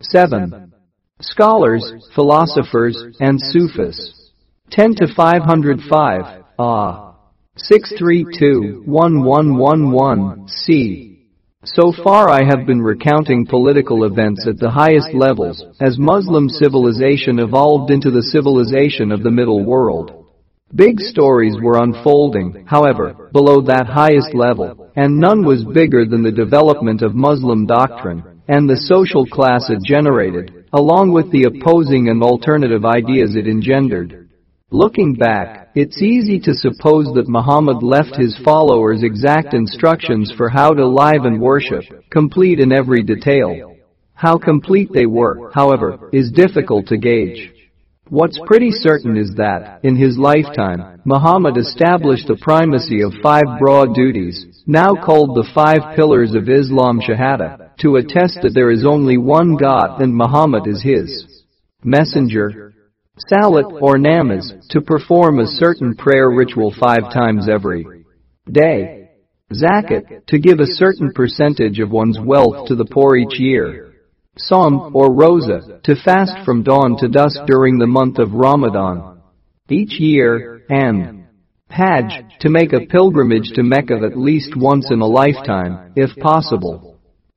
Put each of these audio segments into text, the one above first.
7. Scholars, philosophers, and Sufis. 10 to 505, Ah. 632-1111, c. So far I have been recounting political events at the highest levels, as Muslim civilization evolved into the civilization of the Middle World. Big stories were unfolding, however, below that highest level, and none was bigger than the development of Muslim doctrine and the social class it generated, along with the opposing and alternative ideas it engendered. Looking back, it's easy to suppose that Muhammad left his followers exact instructions for how to live and worship, complete in every detail. How complete they were, however, is difficult to gauge. What's pretty certain is that, in his lifetime, Muhammad established the primacy of five broad duties, now called the five pillars of Islam Shahada, to attest that there is only one God and Muhammad is his messenger. Salat or namaz, to perform a certain prayer ritual five times every day. Zakat, to give a certain percentage of one's wealth to the poor each year. Sawm or Rosa, to fast from dawn to dusk during the month of Ramadan. Each year, and Hajj, to make a pilgrimage to Mecca at least once in a lifetime, if possible.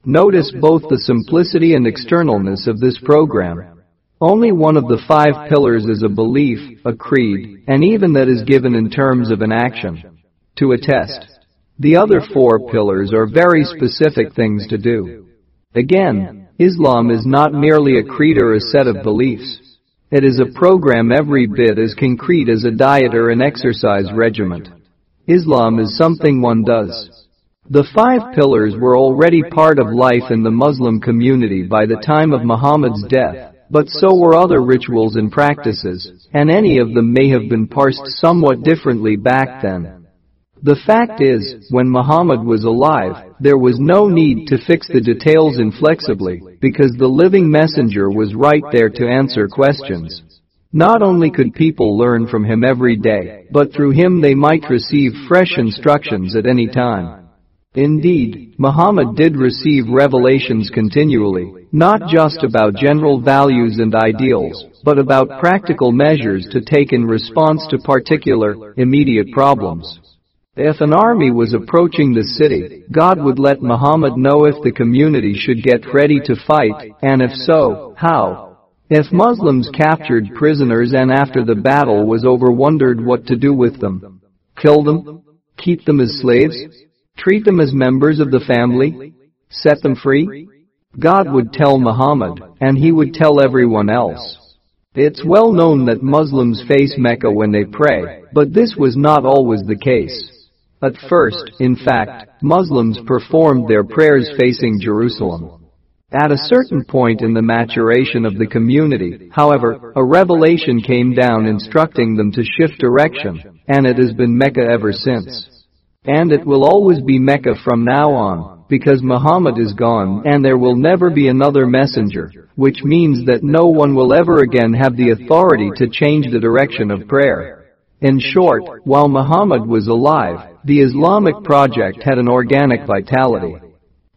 Notice both the simplicity and externalness of this program. Only one of the five pillars is a belief, a creed, and even that is given in terms of an action. To attest. The other four pillars are very specific things to do. Again, Islam is not merely a creed or a set of beliefs. It is a program every bit as concrete as a diet or an exercise regimen. Islam is something one does. The five pillars were already part of life in the Muslim community by the time of Muhammad's death, but so were other rituals and practices, and any of them may have been parsed somewhat differently back then. The fact is, when Muhammad was alive, there was no need to fix the details inflexibly, because the living messenger was right there to answer questions. Not only could people learn from him every day, but through him they might receive fresh instructions at any time. Indeed, Muhammad did receive revelations continually, not just about general values and ideals, but about practical measures to take in response to particular, immediate problems. If an army was approaching the city, God would let Muhammad know if the community should get ready to fight, and if so, how. If Muslims captured prisoners and after the battle was over wondered what to do with them. Kill them? Keep them as slaves? Treat them as members of the family? Set them free? God would tell Muhammad, and he would tell everyone else. It's well known that Muslims face Mecca when they pray, but this was not always the case. At first, in fact, Muslims performed their prayers facing Jerusalem. At a certain point in the maturation of the community, however, a revelation came down instructing them to shift direction, and it has been Mecca ever since. And it will always be Mecca from now on, because Muhammad is gone and there will never be another messenger, which means that no one will ever again have the authority to change the direction of prayer. In short, while Muhammad was alive, the Islamic project had an organic vitality.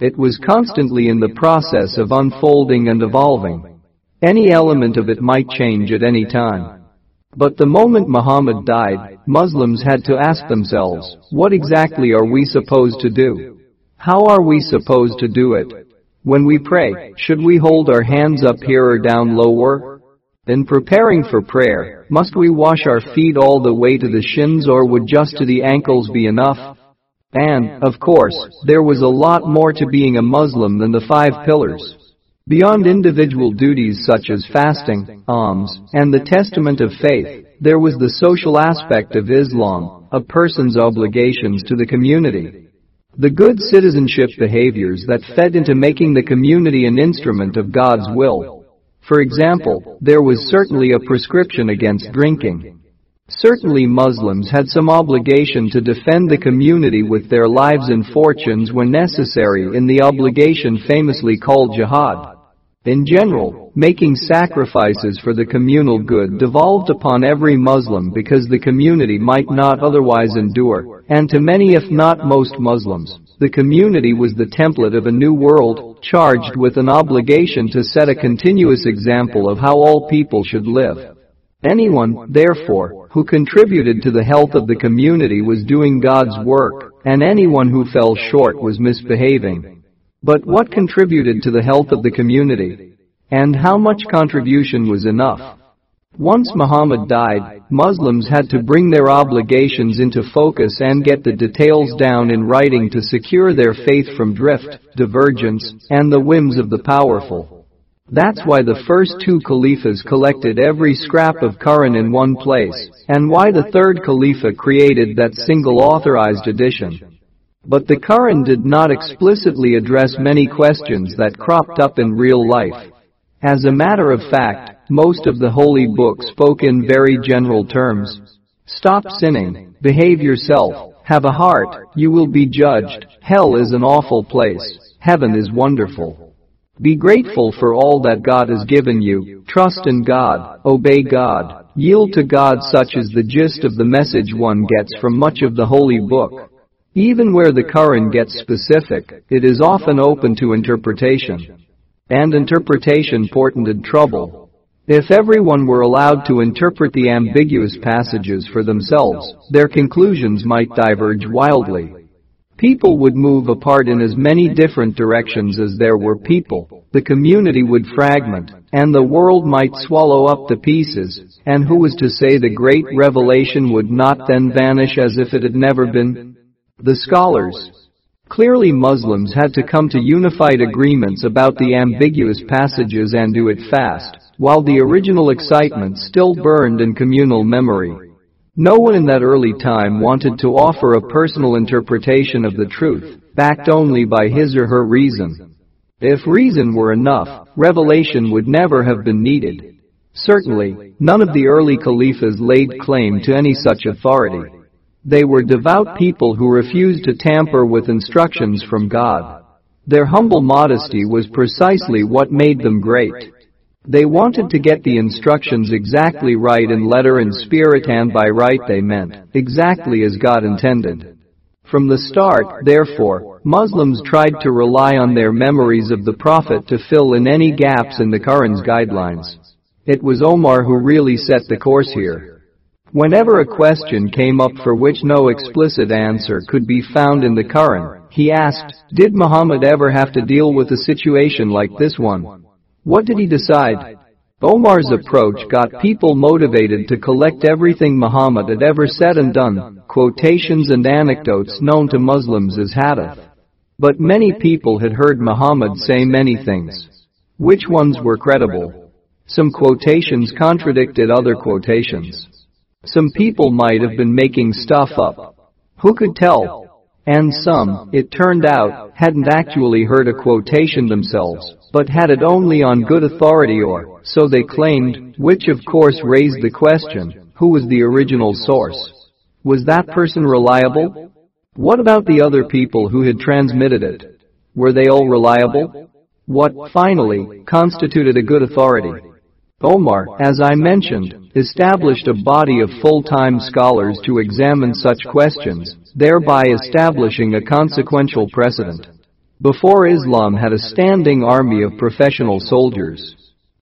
It was constantly in the process of unfolding and evolving. Any element of it might change at any time. But the moment Muhammad died, Muslims had to ask themselves, what exactly are we supposed to do? How are we supposed to do it? When we pray, should we hold our hands up here or down lower? In preparing for prayer, must we wash our feet all the way to the shins or would just to the ankles be enough? And, of course, there was a lot more to being a Muslim than the five pillars. Beyond individual duties such as fasting, alms, and the testament of faith, there was the social aspect of Islam, a person's obligations to the community. The good citizenship behaviors that fed into making the community an instrument of God's will. For example, there was certainly a prescription against drinking. Certainly Muslims had some obligation to defend the community with their lives and fortunes when necessary in the obligation famously called jihad. In general, making sacrifices for the communal good devolved upon every Muslim because the community might not otherwise endure, and to many if not most Muslims, the community was the template of a new world, charged with an obligation to set a continuous example of how all people should live. Anyone, therefore, who contributed to the health of the community was doing God's work, and anyone who fell short was misbehaving. But what contributed to the health of the community? And how much contribution was enough? Once Muhammad died, Muslims had to bring their obligations into focus and get the details down in writing to secure their faith from drift, divergence, and the whims of the powerful. That's why the first two caliphs collected every scrap of Quran in one place, and why the third Khalifa created that single authorized edition. But the Quran did not explicitly address many questions that cropped up in real life. As a matter of fact, most of the holy book spoke in very general terms. Stop sinning, behave yourself, have a heart, you will be judged, hell is an awful place, heaven is wonderful. Be grateful for all that God has given you, trust in God, obey God, yield to God such is the gist of the message one gets from much of the holy book. Even where the Quran gets specific, it is often open to interpretation. And interpretation portended trouble. If everyone were allowed to interpret the ambiguous passages for themselves, their conclusions might diverge wildly. People would move apart in as many different directions as there were people, the community would fragment, and the world might swallow up the pieces, and who was to say the great revelation would not then vanish as if it had never been? The scholars. Clearly Muslims had to come to unified agreements about the ambiguous passages and do it fast while the original excitement still burned in communal memory. No one in that early time wanted to offer a personal interpretation of the truth, backed only by his or her reason. If reason were enough, revelation would never have been needed. Certainly, none of the early caliphs laid claim to any such authority. They were devout people who refused to tamper with instructions from God. Their humble modesty was precisely what made them great. They wanted to get the instructions exactly right in letter and spirit and by right they meant exactly as God intended. From the start, therefore, Muslims tried to rely on their memories of the Prophet to fill in any gaps in the Quran's guidelines. It was Omar who really set the course here. Whenever a question came up for which no explicit answer could be found in the Quran, he asked, did Muhammad ever have to deal with a situation like this one? What did he decide? Omar's approach got people motivated to collect everything Muhammad had ever said and done, quotations and anecdotes known to Muslims as hadith. But many people had heard Muhammad say many things. Which ones were credible? Some quotations contradicted other quotations. Some people might have been making stuff up. Who could tell? And some, it turned out, hadn't actually heard a quotation themselves, but had it only on good authority or, so they claimed, which of course raised the question, who was the original source? Was that person reliable? What about the other people who had transmitted it? Were they all reliable? What, finally, constituted a good authority? Omar, as I mentioned, established a body of full-time scholars to examine such questions, thereby establishing a consequential precedent. Before Islam had a standing army of professional soldiers.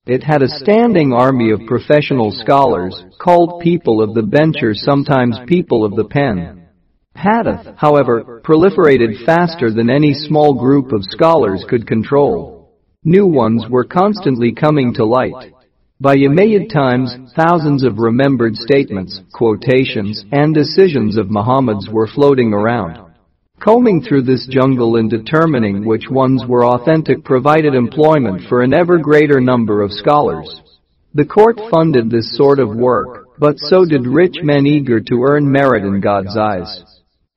It had a standing army of professional scholars, called people of the bench or sometimes people of the pen. Hadith, however, proliferated faster than any small group of scholars could control. New ones were constantly coming to light. By Umayyad times, thousands of remembered statements, quotations, and decisions of Muhammad's were floating around. Combing through this jungle and determining which ones were authentic provided employment for an ever greater number of scholars. The court funded this sort of work, but so did rich men eager to earn merit in God's eyes.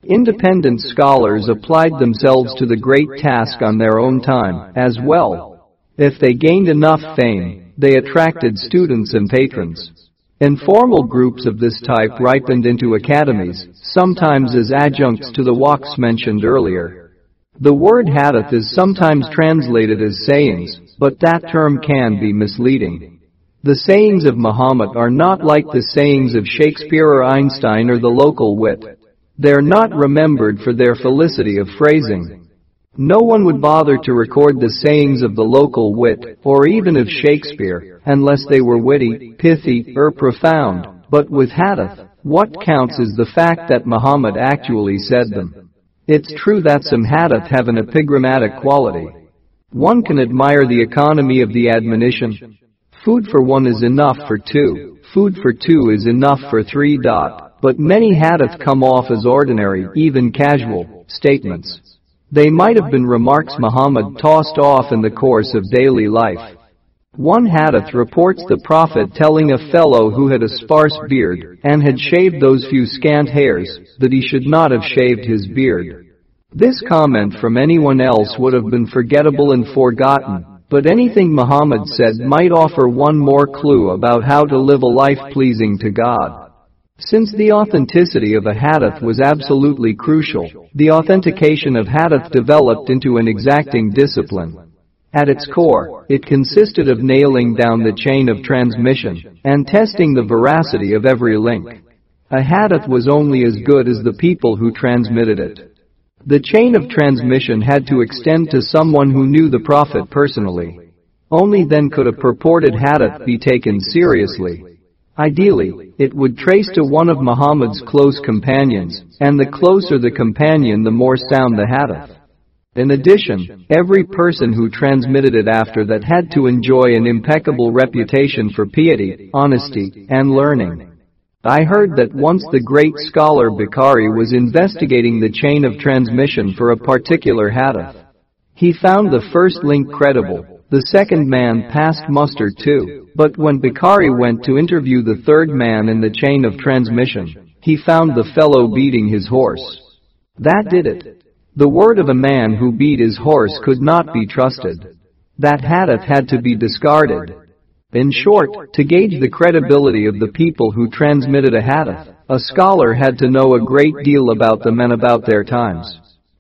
Independent scholars applied themselves to the great task on their own time, as well. If they gained enough fame, they attracted students and patrons. Informal groups of this type ripened into academies, sometimes as adjuncts to the waqfs mentioned earlier. The word hadith is sometimes translated as sayings, but that term can be misleading. The sayings of Muhammad are not like the sayings of Shakespeare or Einstein or the local wit. They're not remembered for their felicity of phrasing. No one would bother to record the sayings of the local wit, or even of Shakespeare, unless they were witty, pithy, or profound. But with hadith, what counts is the fact that Muhammad actually said them. It's true that some hadith have an epigrammatic quality. One can admire the economy of the admonition. Food for one is enough for two, food for two is enough for three. Dot. But many hadith come off as ordinary, even casual, statements. They might have been remarks Muhammad tossed off in the course of daily life. One hadith reports the Prophet telling a fellow who had a sparse beard and had shaved those few scant hairs that he should not have shaved his beard. This comment from anyone else would have been forgettable and forgotten, but anything Muhammad said might offer one more clue about how to live a life pleasing to God. Since the authenticity of a hadith was absolutely crucial, the authentication of hadith developed into an exacting discipline. At its core, it consisted of nailing down the chain of transmission and testing the veracity of every link. A hadith was only as good as the people who transmitted it. The chain of transmission had to extend to someone who knew the Prophet personally. Only then could a purported hadith be taken seriously. Ideally, it would trace to one of Muhammad's close companions, and the closer the companion the more sound the hadith. In addition, every person who transmitted it after that had to enjoy an impeccable reputation for piety, honesty, and learning. I heard that once the great scholar Bukhari was investigating the chain of transmission for a particular hadith. He found the first link credible, the second man passed muster too, but when Bukhari went to interview the third man in the chain of transmission, he found the fellow beating his horse. That did it. The word of a man who beat his horse could not be trusted. That hadith had to be discarded. In short, to gauge the credibility of the people who transmitted a hadith, a scholar had to know a great deal about them and about their times.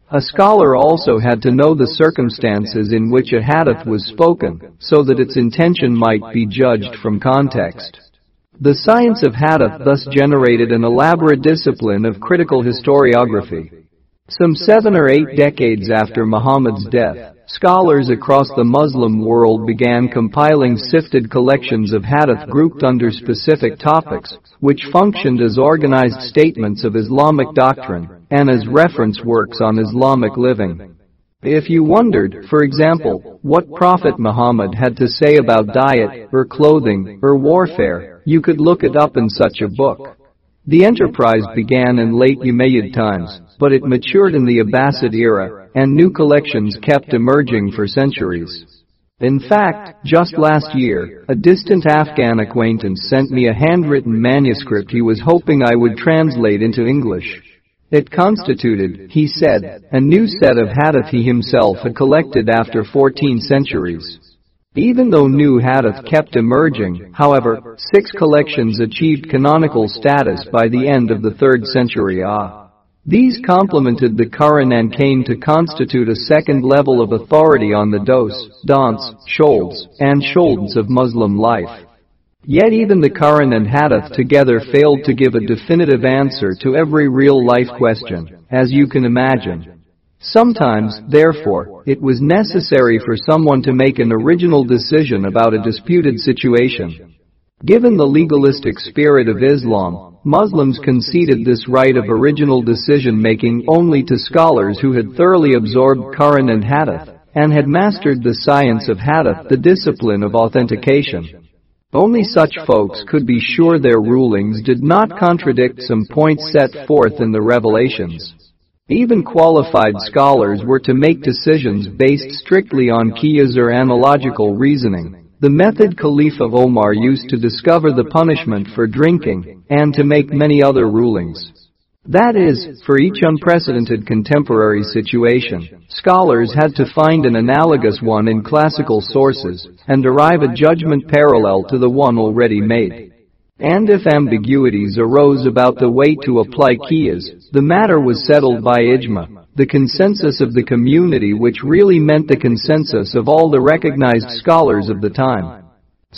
A scholar also had to know the circumstances in which a hadith was spoken, so that its intention might be judged from context. The science of hadith thus generated an elaborate discipline of critical historiography. Some seven or eight decades after Muhammad's death, scholars across the Muslim world began compiling sifted collections of hadith grouped under specific topics, which functioned as organized statements of Islamic doctrine and as reference works on Islamic living. If you wondered, for example, what Prophet Muhammad had to say about diet, or clothing, or warfare, you could look it up in such a book. The enterprise began in late Umayyad times, but it matured in the Abbasid era, and new collections kept emerging for centuries. In fact, just last year, a distant Afghan acquaintance sent me a handwritten manuscript he was hoping I would translate into English. It constituted, he said, a new set of hadith he himself had collected after 14 centuries. Even though new hadith kept emerging, however, six collections achieved canonical status by the end of the 3rd century AH. These complemented the Quran and came to constitute a second level of authority on the dos, don'ts, sholds, and sholds of Muslim life. Yet even the Quran and Hadith together failed to give a definitive answer to every real-life question, as you can imagine. Sometimes, therefore, it was necessary for someone to make an original decision about a disputed situation. Given the legalistic spirit of Islam, Muslims conceded this right of original decision-making only to scholars who had thoroughly absorbed Quran and Hadith and had mastered the science of Hadith, the discipline of authentication. Only such folks could be sure their rulings did not contradict some points set forth in the revelations. Even qualified scholars were to make decisions based strictly on qiyas or analogical reasoning. The method Khalifa Omar used to discover the punishment for drinking and to make many other rulings. That is, for each unprecedented contemporary situation, scholars had to find an analogous one in classical sources and derive a judgment parallel to the one already made. And if ambiguities arose about the way to apply qiyas, the matter was settled by ijma, the consensus of the community which really meant the consensus of all the recognized scholars of the time.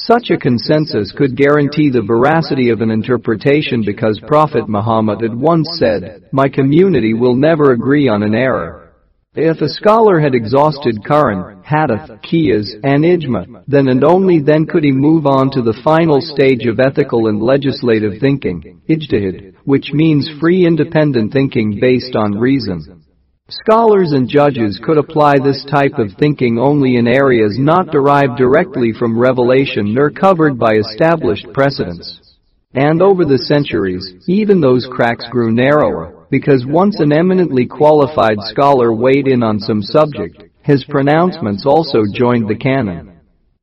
Such a consensus could guarantee the veracity of an interpretation because Prophet Muhammad had once said, My community will never agree on an error. If a scholar had exhausted Quran, Hadith, Qiyas, and Ijma, then and only then could he move on to the final stage of ethical and legislative thinking, ijtihad, which means free independent thinking based on reason. Scholars and judges could apply this type of thinking only in areas not derived directly from revelation nor covered by established precedents. And over the centuries, even those cracks grew narrower, because once an eminently qualified scholar weighed in on some subject, his pronouncements also joined the canon.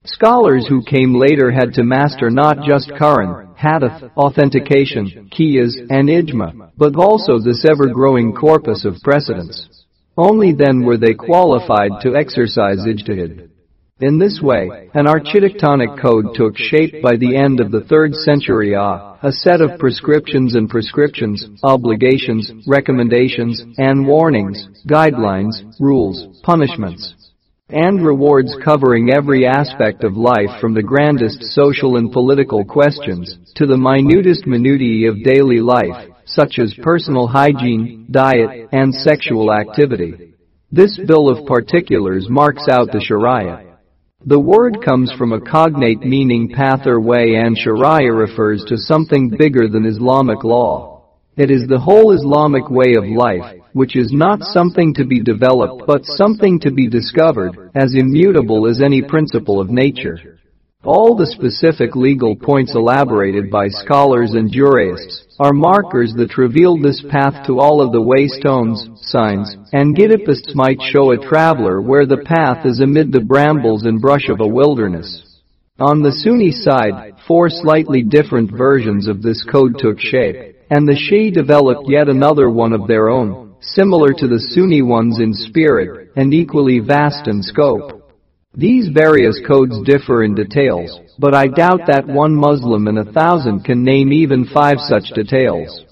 Scholars who came later had to master not just Quran, Hadith, authentication, Qiyas, and Ijma, but also this ever-growing corpus of precedents. Only then were they qualified to exercise ijtihad. In this way, an architectonic code took shape by the end of the 3rd century AH, a set of prescriptions and prescriptions, obligations, recommendations, and warnings, guidelines, rules, punishments, and rewards covering every aspect of life from the grandest social and political questions to the minutest minutiae of daily life, such as personal hygiene, diet, and sexual activity. This bill of particulars marks out the Sharia. The word comes from a cognate meaning path or way and Sharia refers to something bigger than Islamic law. It is the whole Islamic way of life, which is not something to be developed but something to be discovered, as immutable as any principle of nature. All the specific legal points elaborated by scholars and jurists are markers that reveal this path to all of the waystones, signs, and guideposts might show a traveler where the path is amid the brambles and brush of a wilderness. On the Sunni side, four slightly different versions of this code took shape, and the Shia developed yet another one of their own, similar to the Sunni ones in spirit, and equally vast in scope. These various codes differ in details, but I doubt that one Muslim in a thousand can name even five such details.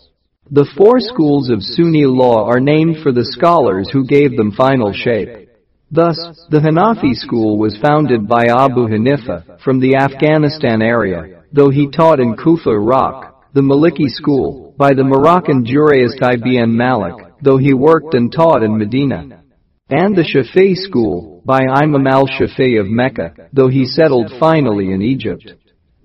The four schools of Sunni law are named for the scholars who gave them final shape. Thus, the Hanafi school was founded by Abu Hanifa from the Afghanistan area, though he taught in Kufa, Iraq, the Maliki school, by the Moroccan jurist Ibn Malik, though he worked and taught in Medina and the Shafi'i school by Imam al-Shafi'i of Mecca, though he settled finally in Egypt.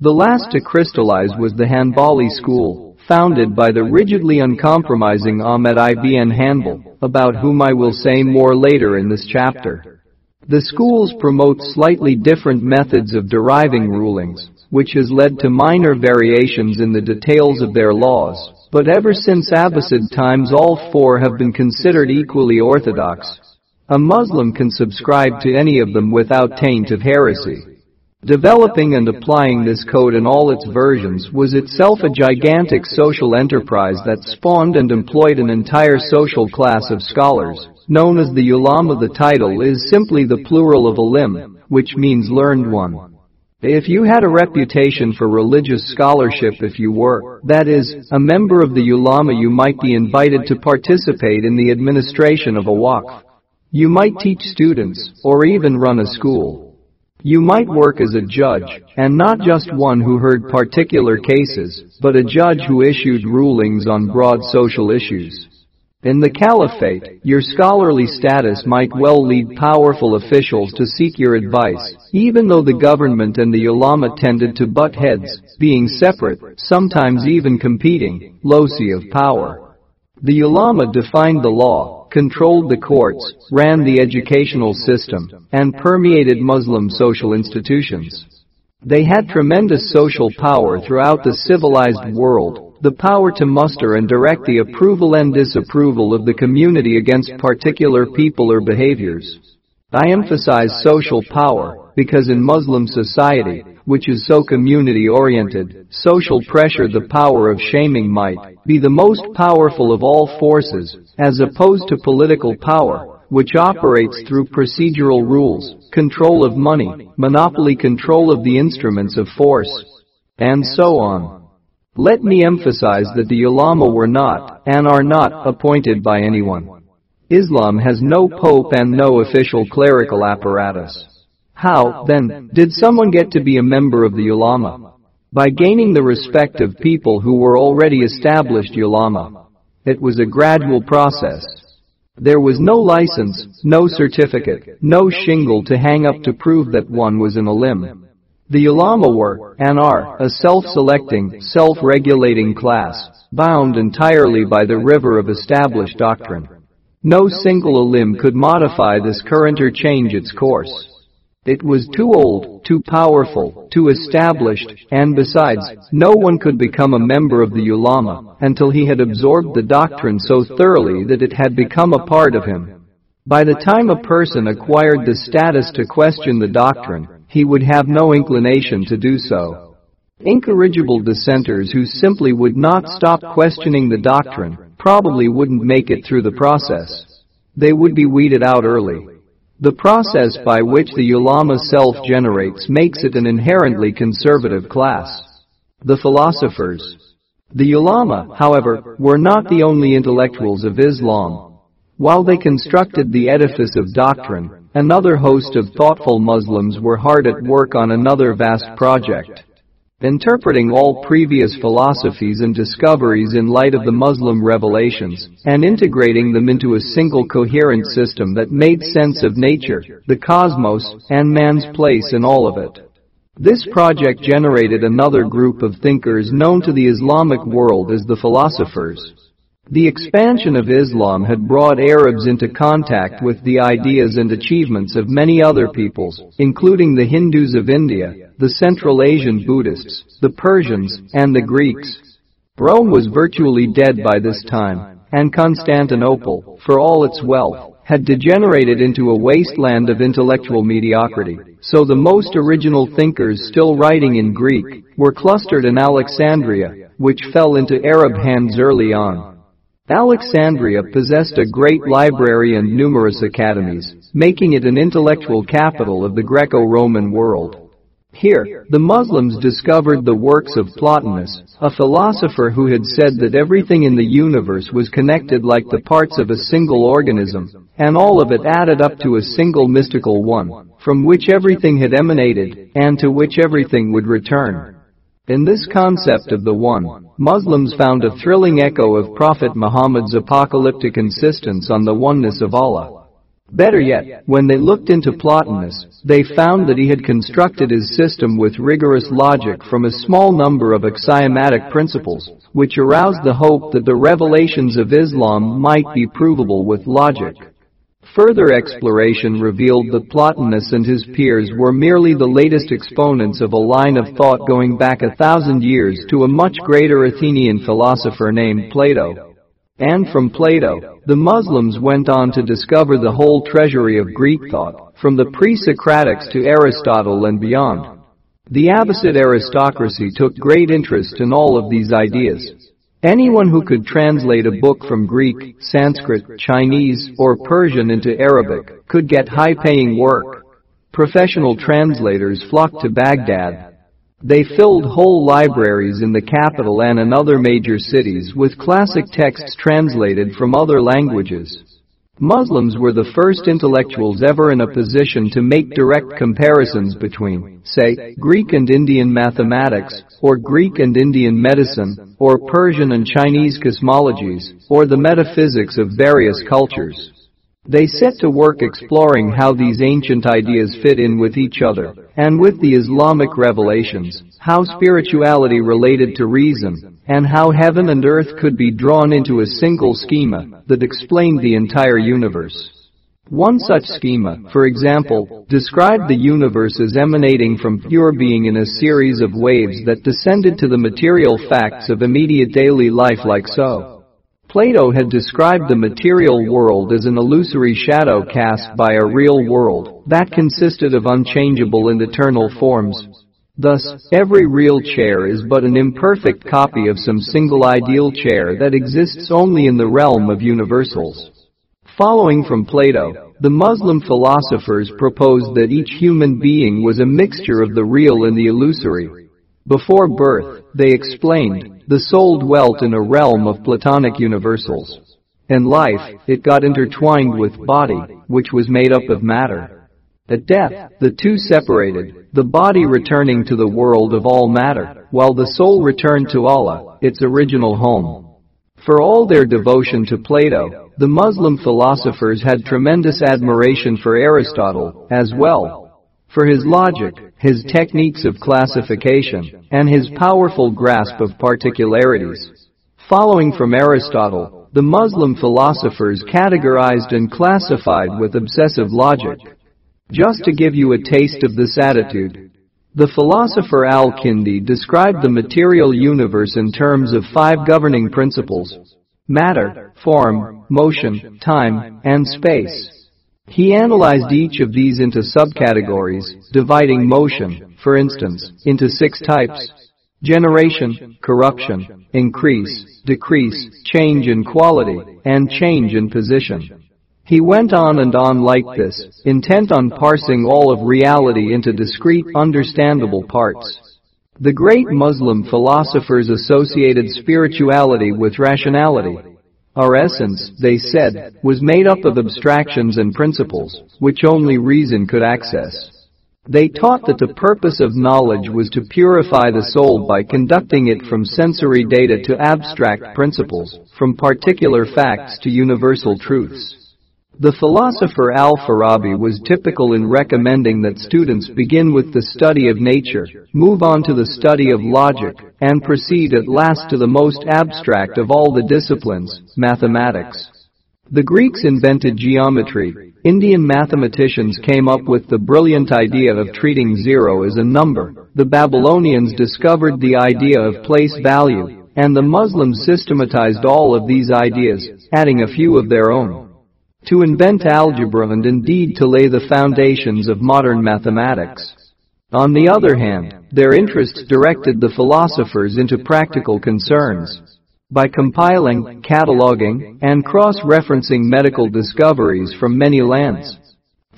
The last to crystallize was the Hanbali school, founded by the rigidly uncompromising Ahmed ibn Hanbal, about whom I will say more later in this chapter. The schools promote slightly different methods of deriving rulings, which has led to minor variations in the details of their laws, but ever since Abbasid times all four have been considered equally orthodox, a Muslim can subscribe to any of them without taint of heresy. Developing and applying this code in all its versions was itself a gigantic social enterprise that spawned and employed an entire social class of scholars, known as the ulama. The title is simply the plural of alim, which means learned one. If you had a reputation for religious scholarship if you were, that is, a member of the ulama you might be invited to participate in the administration of a waqf. You might teach students, or even run a school. You might work as a judge, and not just one who heard particular cases, but a judge who issued rulings on broad social issues. In the caliphate, your scholarly status might well lead powerful officials to seek your advice, even though the government and the ulama tended to butt heads, being separate, sometimes even competing, loci of power. The ulama defined the law, controlled the courts, ran the educational system, and permeated Muslim social institutions. They had tremendous social power throughout the civilized world, the power to muster and direct the approval and disapproval of the community against particular people or behaviors. I emphasize social power because in Muslim society, which is so community-oriented, social pressure the power of shaming might be the most powerful of all forces, as opposed to political power, which operates through procedural rules, control of money, monopoly control of the instruments of force, and so on. Let me emphasize that the ulama were not, and are not, appointed by anyone. Islam has no pope and no official clerical apparatus. How, then, did someone get to be a member of the ulama? By gaining the respect of people who were already established ulama. It was a gradual process. There was no license, no certificate, no shingle to hang up to prove that one was an alim. The ulama were, and are, a self-selecting, self-regulating class, bound entirely by the river of established doctrine. No single alim could modify this current or change its course. It was too old, too powerful, too established, and besides, no one could become a member of the ulama until he had absorbed the doctrine so thoroughly that it had become a part of him. By the time a person acquired the status to question the doctrine, he would have no inclination to do so. Incorrigible dissenters who simply would not stop questioning the doctrine probably wouldn't make it through the process. They would be weeded out early. The process by which the ulama self-generates makes it an inherently conservative class. The philosophers. The ulama, however, were not the only intellectuals of Islam. While they constructed the edifice of doctrine, another host of thoughtful Muslims were hard at work on another vast project. Interpreting all previous philosophies and discoveries in light of the Muslim revelations, and integrating them into a single coherent system that made sense of nature, the cosmos, and man's place in all of it. This project generated another group of thinkers known to the Islamic world as the philosophers. The expansion of Islam had brought Arabs into contact with the ideas and achievements of many other peoples, including the Hindus of India, the Central Asian Buddhists, the Persians, and the Greeks. Rome was virtually dead by this time, and Constantinople, for all its wealth, had degenerated into a wasteland of intellectual mediocrity, so the most original thinkers still writing in Greek were clustered in Alexandria, which fell into Arab hands early on. Alexandria possessed a great library and numerous academies, making it an intellectual capital of the Greco-Roman world. Here, the Muslims discovered the works of Plotinus, a philosopher who had said that everything in the universe was connected like the parts of a single organism, and all of it added up to a single mystical one, from which everything had emanated, and to which everything would return. In this concept of the One, Muslims found a thrilling echo of Prophet Muhammad's apocalyptic insistence on the oneness of Allah. Better yet, when they looked into Plotinus, they found that he had constructed his system with rigorous logic from a small number of axiomatic principles, which aroused the hope that the revelations of Islam might be provable with logic. Further exploration revealed that Plotinus and his peers were merely the latest exponents of a line of thought going back a thousand years to a much greater Athenian philosopher named Plato. And from Plato, the Muslims went on to discover the whole treasury of Greek thought, from the pre-Socratics to Aristotle and beyond. The Abbasid aristocracy took great interest in all of these ideas, Anyone who could translate a book from Greek, Sanskrit, Chinese, or Persian into Arabic could get high-paying work. Professional translators flocked to Baghdad. They filled whole libraries in the capital and in other major cities with classic texts translated from other languages. Muslims were the first intellectuals ever in a position to make direct comparisons between, say, Greek and Indian mathematics, or Greek and Indian medicine, or Persian and Chinese cosmologies, or the metaphysics of various cultures. They set to work exploring how these ancient ideas fit in with each other, and with the Islamic revelations, how spirituality related to reason, and how heaven and earth could be drawn into a single schema that explained the entire universe. One such schema, for example, described the universe as emanating from pure being in a series of waves that descended to the material facts of immediate daily life like so. Plato had described the material world as an illusory shadow cast by a real world that consisted of unchangeable and eternal forms, Thus, every real chair is but an imperfect copy of some single ideal chair that exists only in the realm of universals. Following from Plato, the Muslim philosophers proposed that each human being was a mixture of the real and the illusory. Before birth, they explained, the soul dwelt in a realm of Platonic universals. In life, it got intertwined with body, which was made up of matter. At death, the two separated, the body returning to the world of all matter, while the soul returned to Allah, its original home. For all their devotion to Plato, the Muslim philosophers had tremendous admiration for Aristotle, as well. For his logic, his techniques of classification, and his powerful grasp of particularities. Following from Aristotle, the Muslim philosophers categorized and classified with obsessive logic. Just to give you a taste of this attitude, the philosopher Al-Kindi described the material universe in terms of five governing principles. Matter, form, motion, time, and space. He analyzed each of these into subcategories, dividing motion, for instance, into six types. Generation, corruption, increase, decrease, change in quality, and change in position. He went on and on like this, intent on parsing all of reality into discrete, understandable parts. The great Muslim philosophers associated spirituality with rationality. Our essence, they said, was made up of abstractions and principles, which only reason could access. They taught that the purpose of knowledge was to purify the soul by conducting it from sensory data to abstract principles, from particular facts to universal truths. The philosopher Al-Farabi was typical in recommending that students begin with the study of nature, move on to the study of logic, and proceed at last to the most abstract of all the disciplines, mathematics. The Greeks invented geometry. Indian mathematicians came up with the brilliant idea of treating zero as a number. The Babylonians discovered the idea of place value, and the Muslims systematized all of these ideas, adding a few of their own to invent algebra and indeed to lay the foundations of modern mathematics. On the other hand, their interests directed the philosophers into practical concerns. By compiling, cataloging, and cross-referencing medical discoveries from many lands,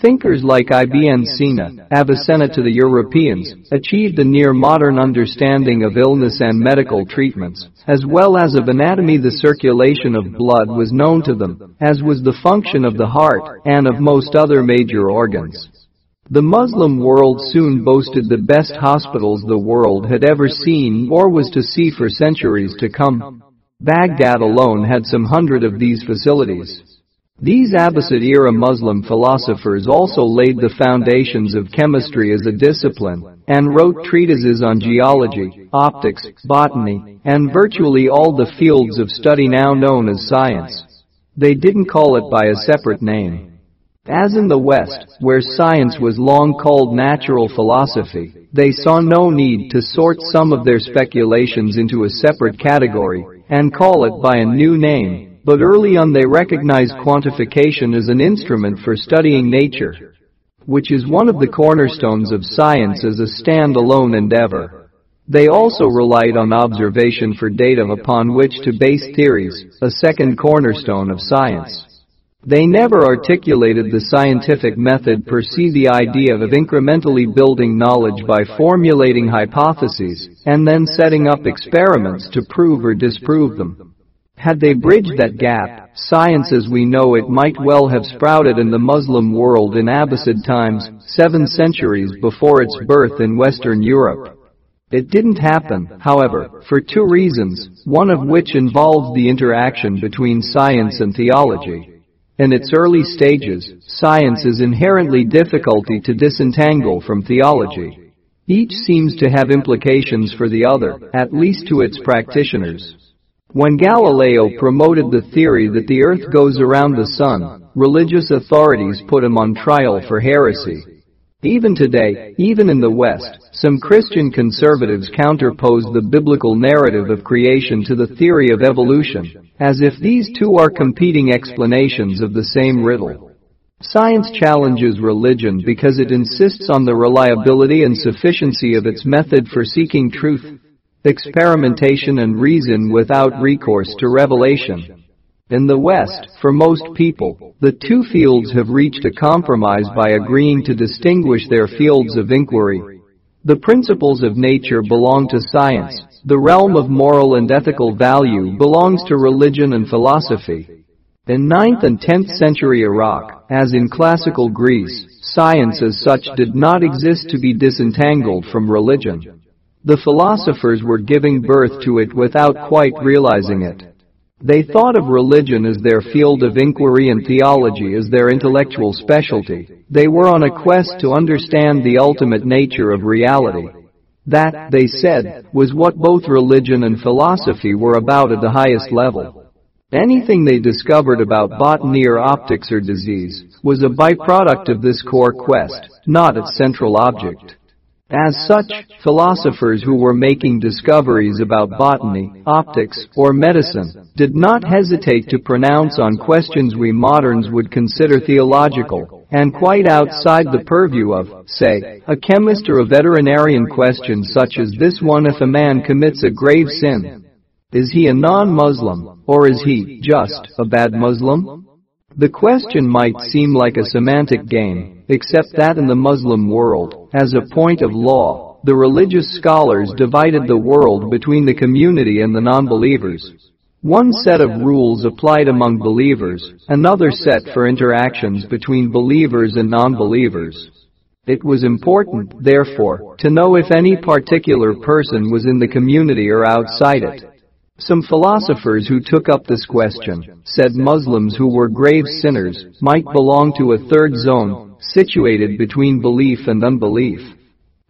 Thinkers like Ibn Sina, Avicenna to the Europeans, achieved a near-modern understanding of illness and medical treatments, as well as of anatomy the circulation of blood was known to them, as was the function of the heart and of most other major organs. The Muslim world soon boasted the best hospitals the world had ever seen or was to see for centuries to come. Baghdad alone had some hundred of these facilities. These Abbasid-era Muslim philosophers also laid the foundations of chemistry as a discipline and wrote treatises on geology, optics, botany, and virtually all the fields of study now known as science. They didn't call it by a separate name. As in the West, where science was long called natural philosophy, they saw no need to sort some of their speculations into a separate category and call it by a new name but early on they recognized quantification as an instrument for studying nature, which is one of the cornerstones of science as a stand-alone endeavor. They also relied on observation for data upon which to base theories, a second cornerstone of science. They never articulated the scientific method per se the idea of incrementally building knowledge by formulating hypotheses and then setting up experiments to prove or disprove them. Had they bridged that gap, science as we know it might well have sprouted in the Muslim world in Abbasid times, seven centuries before its birth in Western Europe. It didn't happen, however, for two reasons, one of which involved the interaction between science and theology. In its early stages, science is inherently difficulty to disentangle from theology. Each seems to have implications for the other, at least to its practitioners. When Galileo promoted the theory that the earth goes around the sun, religious authorities put him on trial for heresy. Even today, even in the West, some Christian conservatives counterpose the biblical narrative of creation to the theory of evolution, as if these two are competing explanations of the same riddle. Science challenges religion because it insists on the reliability and sufficiency of its method for seeking truth, experimentation and reason without recourse to revelation. In the West, for most people, the two fields have reached a compromise by agreeing to distinguish their fields of inquiry. The principles of nature belong to science, the realm of moral and ethical value belongs to religion and philosophy. In 9th and 10th century Iraq, as in classical Greece, science as such did not exist to be disentangled from religion. The philosophers were giving birth to it without quite realizing it. They thought of religion as their field of inquiry and theology as their intellectual specialty. They were on a quest to understand the ultimate nature of reality. That, they said, was what both religion and philosophy were about at the highest level. Anything they discovered about botany or optics or disease was a byproduct of this core quest, not its central object. As such, philosophers who were making discoveries about botany, optics, or medicine did not hesitate to pronounce on questions we moderns would consider theological and quite outside the purview of, say, a chemist or a veterinarian questions such as this one if a man commits a grave sin. Is he a non-Muslim, or is he just a bad Muslim? The question might seem like a semantic game, except that in the Muslim world, as a point of law, the religious scholars divided the world between the community and the non-believers. One set of rules applied among believers, another set for interactions between believers and non-believers. It was important, therefore, to know if any particular person was in the community or outside it. Some philosophers who took up this question said Muslims who were grave sinners might belong to a third zone situated between belief and unbelief.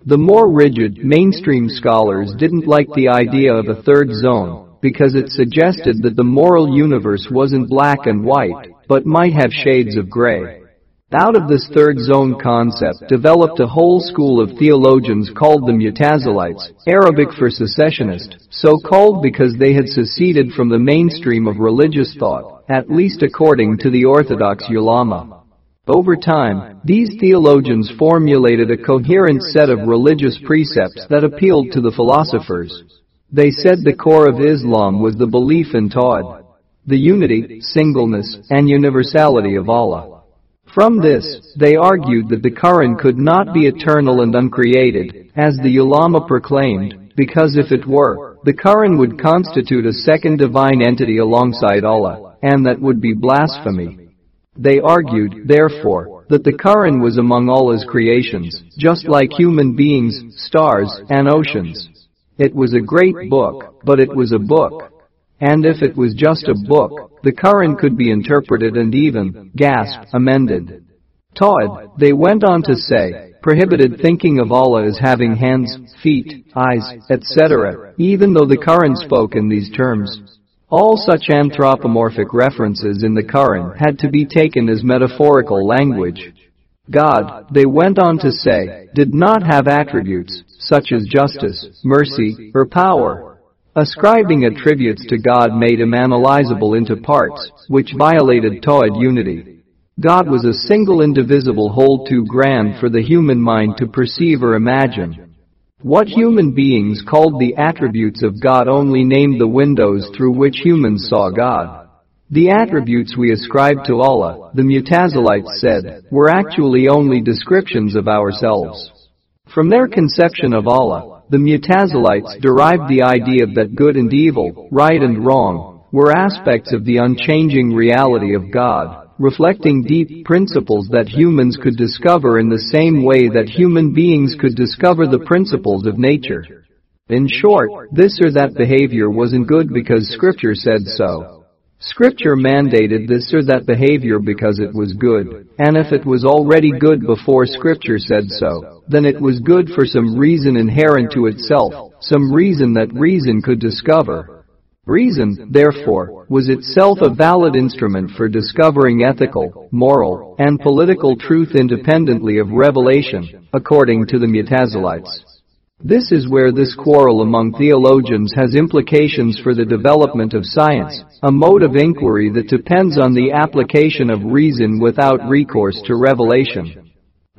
The more rigid, mainstream scholars didn't like the idea of a third zone because it suggested that the moral universe wasn't black and white, but might have shades of gray. Out of this third zone concept developed a whole school of theologians called the Mutazilites, Arabic for secessionist, so called because they had seceded from the mainstream of religious thought, at least according to the orthodox ulama. Over time, these theologians formulated a coherent set of religious precepts that appealed to the philosophers. They said the core of Islam was the belief in Tawhid, the unity, singleness, and universality of Allah. From this, they argued that the Quran could not be eternal and uncreated, as the ulama proclaimed, because if it were, the Quran would constitute a second divine entity alongside Allah, and that would be blasphemy. They argued, therefore, that the Quran was among Allah's creations, just like human beings, stars, and oceans. It was a great book, but it was a book. And if it was just a book, the Quran could be interpreted and even, gasp, amended. Tawhid, they went on to say, prohibited thinking of Allah as having hands, feet, eyes, etc., even though the Quran spoke in these terms. All such anthropomorphic references in the Quran had to be taken as metaphorical language. God, they went on to say, did not have attributes, such as justice, mercy, or power, Ascribing attributes to God made him analyzable into parts, which violated Tawhid unity. God was a single indivisible whole too grand for the human mind to perceive or imagine. What human beings called the attributes of God only named the windows through which humans saw God. The attributes we ascribe to Allah, the Mutazilites said, were actually only descriptions of ourselves. From their conception of Allah, the Mutazilites derived the idea that good and evil, right and wrong, were aspects of the unchanging reality of God, reflecting deep principles that humans could discover in the same way that human beings could discover the principles of nature. In short, this or that behavior wasn't good because scripture said so. Scripture mandated this or that behavior because it was good, and if it was already good before Scripture said so, then it was good for some reason inherent to itself, some reason that reason could discover. Reason, therefore, was itself a valid instrument for discovering ethical, moral, and political truth independently of revelation, according to the Mutazilites. This is where this quarrel among theologians has implications for the development of science, a mode of inquiry that depends on the application of reason without recourse to revelation.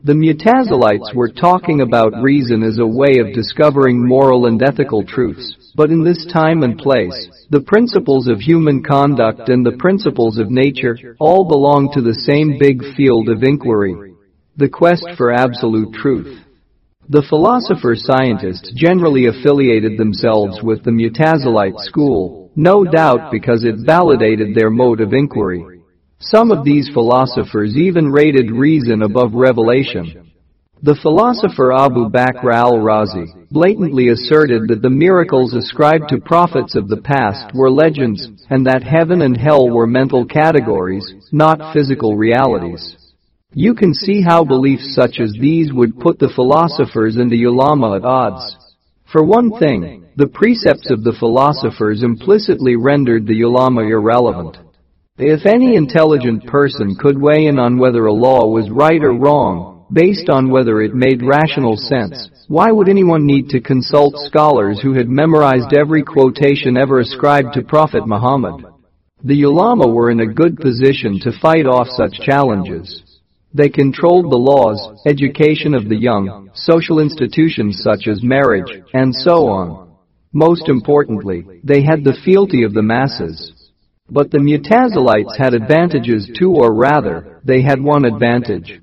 The Mutazilites were talking about reason as a way of discovering moral and ethical truths, but in this time and place, the principles of human conduct and the principles of nature all belong to the same big field of inquiry, the quest for absolute truth. The philosopher-scientists generally affiliated themselves with the Mutazilite school, no doubt because it validated their mode of inquiry. Some of these philosophers even rated reason above revelation. The philosopher Abu Bakr al-Razi blatantly asserted that the miracles ascribed to prophets of the past were legends and that heaven and hell were mental categories, not physical realities. You can see how beliefs such as these would put the philosophers and the ulama at odds. For one thing, the precepts of the philosophers implicitly rendered the ulama irrelevant. If any intelligent person could weigh in on whether a law was right or wrong, based on whether it made rational sense, why would anyone need to consult scholars who had memorized every quotation ever ascribed to Prophet Muhammad? The ulama were in a good position to fight off such challenges. They controlled the laws, education of the young, social institutions such as marriage, and so on. Most importantly, they had the fealty of the masses. But the Mutazilites had advantages too or rather, they had one advantage.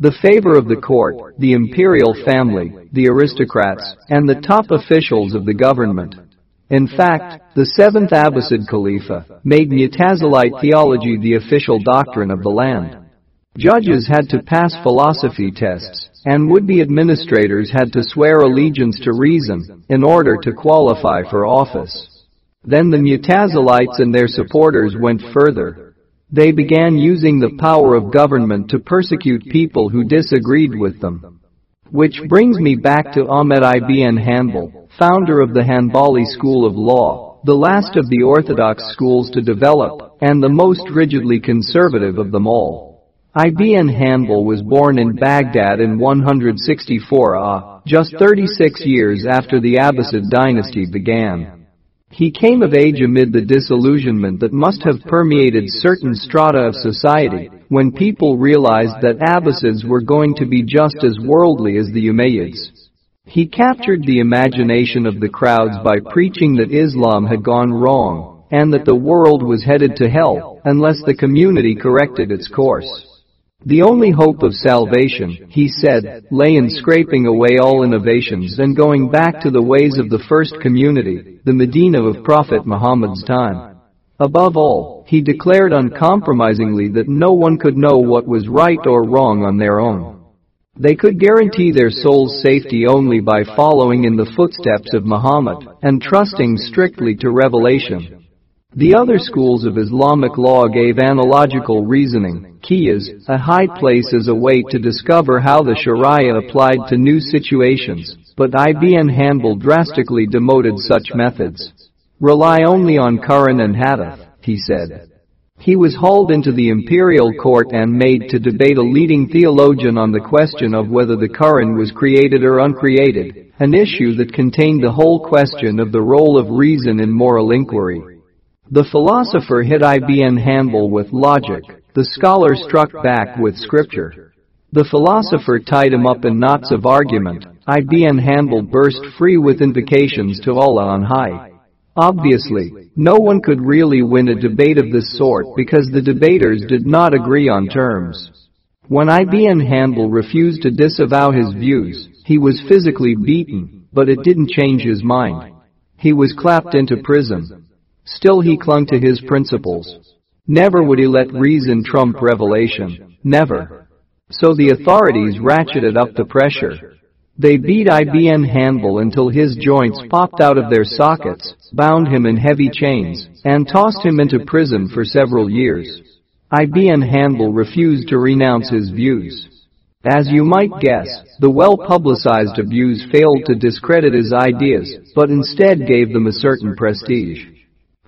The favor of the court, the imperial family, the aristocrats, and the top officials of the government. In fact, the seventh Abbasid Khalifa made Mutazilite theology the official doctrine of the land. Judges had to pass philosophy tests, and would-be administrators had to swear allegiance to reason in order to qualify for office. Then the Mutazilites and their supporters went further. They began using the power of government to persecute people who disagreed with them. Which brings me back to Ahmed ibn Hanbal, founder of the Hanbali school of law, the last of the orthodox schools to develop, and the most rigidly conservative of them all. Ibn Hanbal was born in Baghdad in 164 AH, just 36 years after the Abbasid dynasty began. He came of age amid the disillusionment that must have permeated certain strata of society when people realized that Abbasids were going to be just as worldly as the Umayyads. He captured the imagination of the crowds by preaching that Islam had gone wrong and that the world was headed to hell unless the community corrected its course. The only hope of salvation, he said, lay in scraping away all innovations and going back to the ways of the first community, the Medina of Prophet Muhammad's time. Above all, he declared uncompromisingly that no one could know what was right or wrong on their own. They could guarantee their soul's safety only by following in the footsteps of Muhammad and trusting strictly to revelation. The other schools of Islamic law gave analogical reasoning, qiyas, a high place as a way to discover how the sharia applied to new situations, but Ibn Hanbal drastically demoted such methods. Rely only on Quran and Hadith, he said. He was hauled into the imperial court and made to debate a leading theologian on the question of whether the Quran was created or uncreated, an issue that contained the whole question of the role of reason in moral inquiry. The philosopher hit Ibn Hanbal with logic, the scholar struck back with scripture. The philosopher tied him up in knots of argument, Ibn Hanbal burst free with invocations to Allah on high. Obviously, no one could really win a debate of this sort because the debaters did not agree on terms. When Ibn Hanbal refused to disavow his views, he was physically beaten, but it didn't change his mind. He was clapped into prison. Still he clung to his principles. Never would he let reason trump revelation. Never. So the authorities ratcheted up the pressure. They beat Ibn Hanbal until his joints popped out of their sockets, bound him in heavy chains, and tossed him into prison for several years. Ibn Hanbal refused to renounce his views. As you might guess, the well-publicized abuse failed to discredit his ideas, but instead gave them a certain prestige.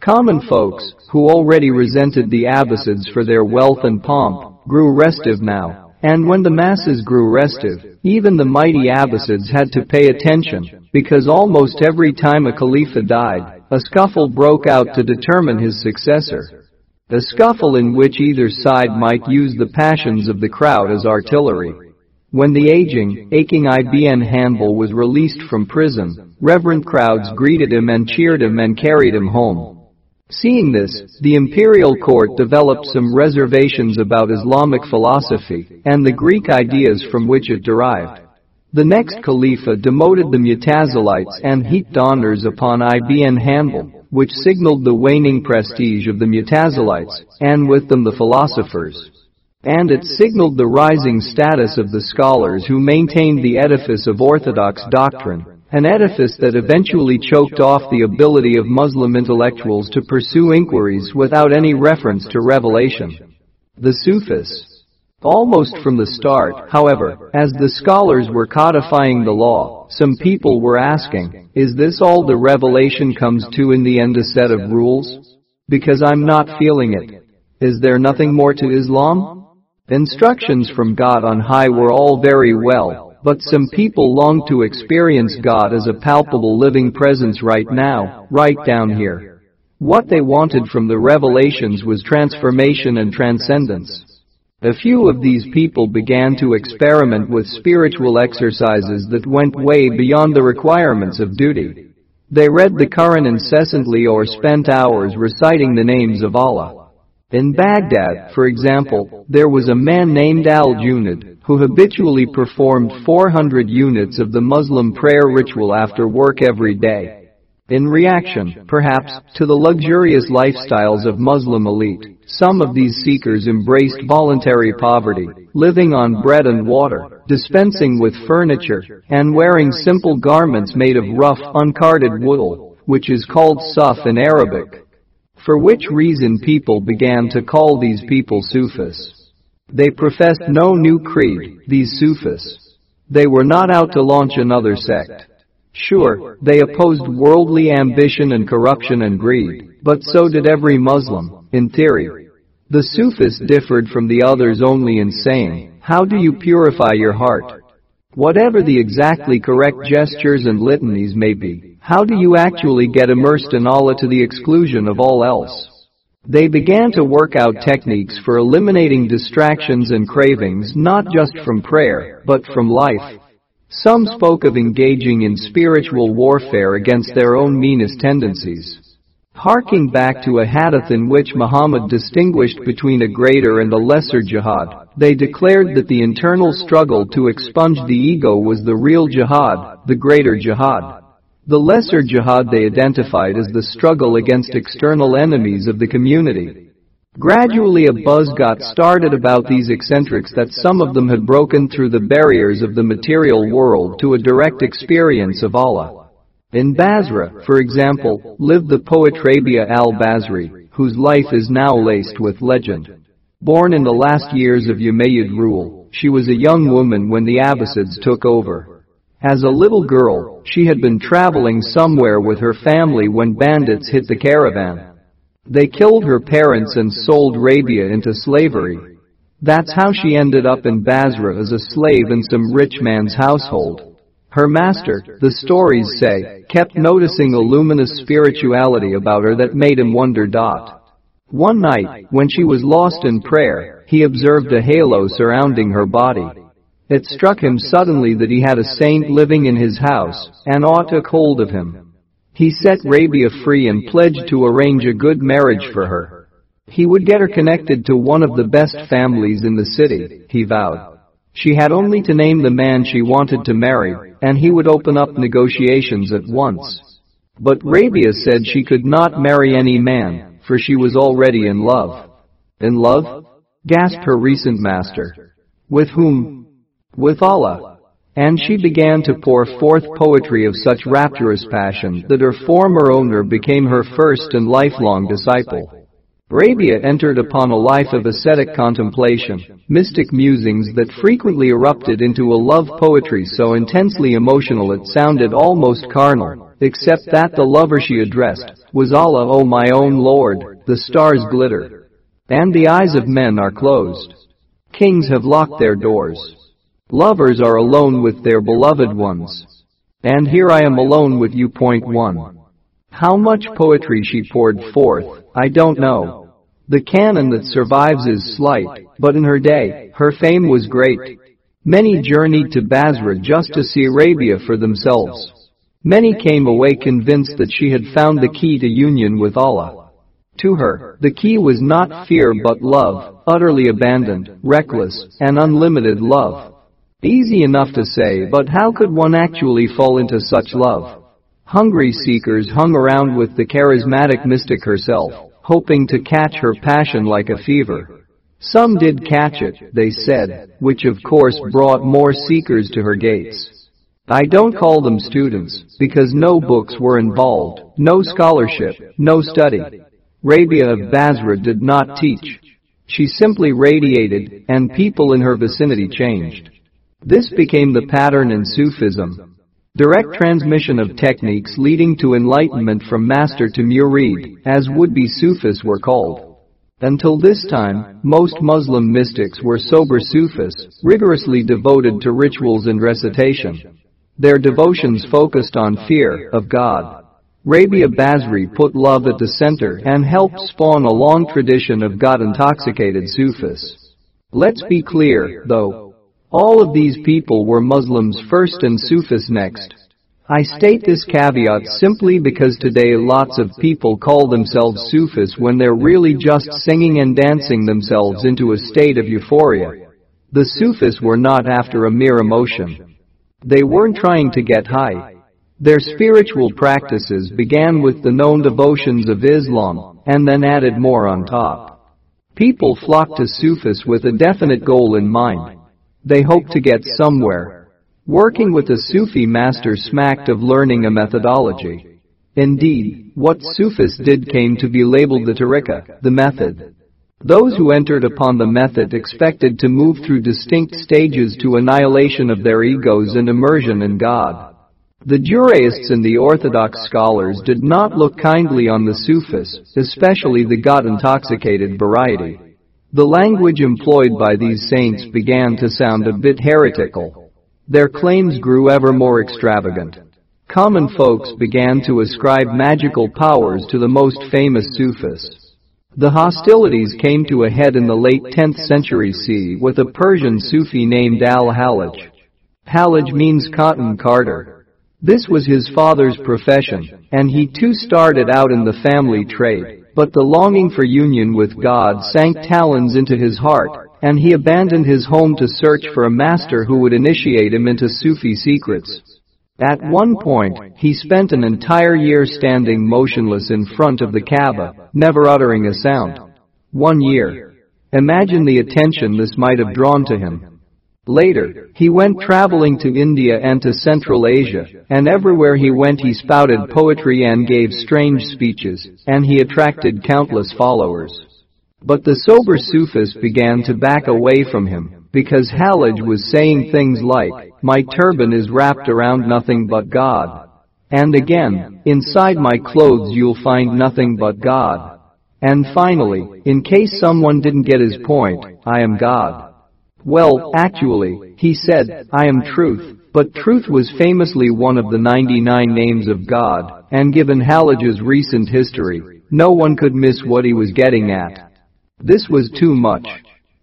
Common folks, who already resented the Abbasids for their wealth and pomp, grew restive now. And when the masses grew restive, even the mighty Abbasids had to pay attention, because almost every time a Khalifa died, a scuffle broke out to determine his successor. A scuffle in which either side might use the passions of the crowd as artillery. When the aging, aching Ibn Hanbal was released from prison, reverent crowds greeted him and cheered him and carried him home. Seeing this, the imperial court developed some reservations about Islamic philosophy and the Greek ideas from which it derived. The next Khalifa demoted the Mutazilites and heaped honors upon Ibn Hanbal, which signaled the waning prestige of the Mutazilites, and with them the philosophers. And it signaled the rising status of the scholars who maintained the edifice of orthodox doctrine, an edifice that eventually choked off the ability of Muslim intellectuals to pursue inquiries without any reference to revelation. The Sufis. Almost from the start, however, as the scholars were codifying the law, some people were asking, is this all the revelation comes to in the end a set of rules? Because I'm not feeling it. Is there nothing more to Islam? Instructions from God on high were all very well, but some people long to experience God as a palpable living presence right now, right down here. What they wanted from the revelations was transformation and transcendence. A few of these people began to experiment with spiritual exercises that went way beyond the requirements of duty. They read the Quran incessantly or spent hours reciting the names of Allah. In Baghdad, for example, there was a man named Al-Junaid who habitually performed 400 units of the Muslim prayer ritual after work every day. In reaction, perhaps, to the luxurious lifestyles of Muslim elite, some of these seekers embraced voluntary poverty, living on bread and water, dispensing with furniture, and wearing simple garments made of rough, uncarded wool, which is called suf in Arabic. For which reason people began to call these people Sufis. They professed no new creed, these Sufis. They were not out to launch another sect. Sure, they opposed worldly ambition and corruption and greed, but so did every Muslim, in theory. The Sufis differed from the others only in saying, how do you purify your heart? Whatever the exactly correct gestures and litanies may be, how do you actually get immersed in Allah to the exclusion of all else? They began to work out techniques for eliminating distractions and cravings not just from prayer, but from life. Some spoke of engaging in spiritual warfare against their own meanest tendencies. Harking back to a hadith in which Muhammad distinguished between a greater and a lesser jihad, they declared that the internal struggle to expunge the ego was the real jihad, the greater jihad. The lesser jihad they identified as the struggle against external enemies of the community. Gradually a buzz got started about these eccentrics that some of them had broken through the barriers of the material world to a direct experience of Allah. In Basra, for example, lived the poet Rabia al-Basri, whose life is now laced with legend. Born in the last years of Umayyad rule, she was a young woman when the Abbasids took over. As a little girl, she had been traveling somewhere with her family when bandits hit the caravan. They killed her parents and sold Rabia into slavery. That's how she ended up in Basra as a slave in some rich man's household. Her master, the stories say, kept noticing a luminous spirituality about her that made him wonder. Dot. One night, when she was lost in prayer, he observed a halo surrounding her body. It struck him suddenly that he had a saint living in his house, and awe took hold of him. He set Rabia free and pledged to arrange a good marriage for her. He would get her connected to one of the best families in the city, he vowed. She had only to name the man she wanted to marry, and he would open up negotiations at once. But Rabia said she could not marry any man, for she was already in love. In love? gasped her recent master. With whom? With Allah. And she began to pour forth poetry of such rapturous passion that her former owner became her first and lifelong disciple. Rabia entered upon a life of ascetic contemplation, mystic musings that frequently erupted into a love poetry so intensely emotional it sounded almost carnal, except that the lover she addressed was Allah, O my own Lord, the stars glitter. And the eyes of men are closed. Kings have locked their doors. Lovers are alone with their beloved ones. And here I am alone with you. Point 1. How much poetry she poured forth, I don't know. The canon that survives is slight, but in her day, her fame was great. Many journeyed to Basra just to see Rabia for themselves. Many came away convinced that she had found the key to union with Allah. To her, the key was not fear but love, utterly abandoned, reckless, and unlimited love. Easy enough to say, but how could one actually fall into such love? Hungry seekers hung around with the charismatic mystic herself, hoping to catch her passion like a fever. Some did catch it, they said, which of course brought more seekers to her gates. I don't call them students, because no books were involved, no scholarship, no study. Rabia of Basra did not teach. She simply radiated, and people in her vicinity changed. This became the pattern in Sufism. Direct transmission of techniques leading to enlightenment from master to murid, as would-be Sufis were called. Until this time, most Muslim mystics were sober Sufis, rigorously devoted to rituals and recitation. Their devotions focused on fear of God. Rabia Basri put love at the center and helped spawn a long tradition of God-intoxicated Sufis. Let's be clear, though. All of these people were Muslims first and Sufis next. I state this caveat simply because today lots of people call themselves Sufis when they're really just singing and dancing themselves into a state of euphoria. The Sufis were not after a mere emotion. They weren't trying to get high. Their spiritual practices began with the known devotions of Islam and then added more on top. People flocked to Sufis with a definite goal in mind. They hoped to get somewhere. Working with a Sufi master smacked of learning a methodology. Indeed, what Sufis did came to be labeled the tariqa, the method. Those who entered upon the method expected to move through distinct stages to annihilation of their egos and immersion in God. The Jurists and the Orthodox scholars did not look kindly on the Sufis, especially the God-intoxicated variety. The language employed by these saints began to sound a bit heretical. Their claims grew ever more extravagant. Common folks began to ascribe magical powers to the most famous Sufis. The hostilities came to a head in the late 10th century CE with a Persian Sufi named al-Hallaj. Hallaj means cotton carder. This was his father's profession, and he too started out in the family trade, but the longing for union with God sank talons into his heart, and he abandoned his home to search for a master who would initiate him into Sufi secrets. At one point, he spent an entire year standing motionless in front of the Kaaba, never uttering a sound. One year. Imagine the attention this might have drawn to him. Later, he went traveling to India and to Central Asia, and everywhere he went he spouted poetry and gave strange speeches, and he attracted countless followers. But the sober Sufis began to back away from him, because Hallaj was saying things like, my turban is wrapped around nothing but God. And again, inside my clothes you'll find nothing but God. And finally, in case someone didn't get his point, I am God. Well, actually, he said, I am truth, but truth was famously one of the 99 names of God, and given Hallaj's recent history, no one could miss what he was getting at. This was too much.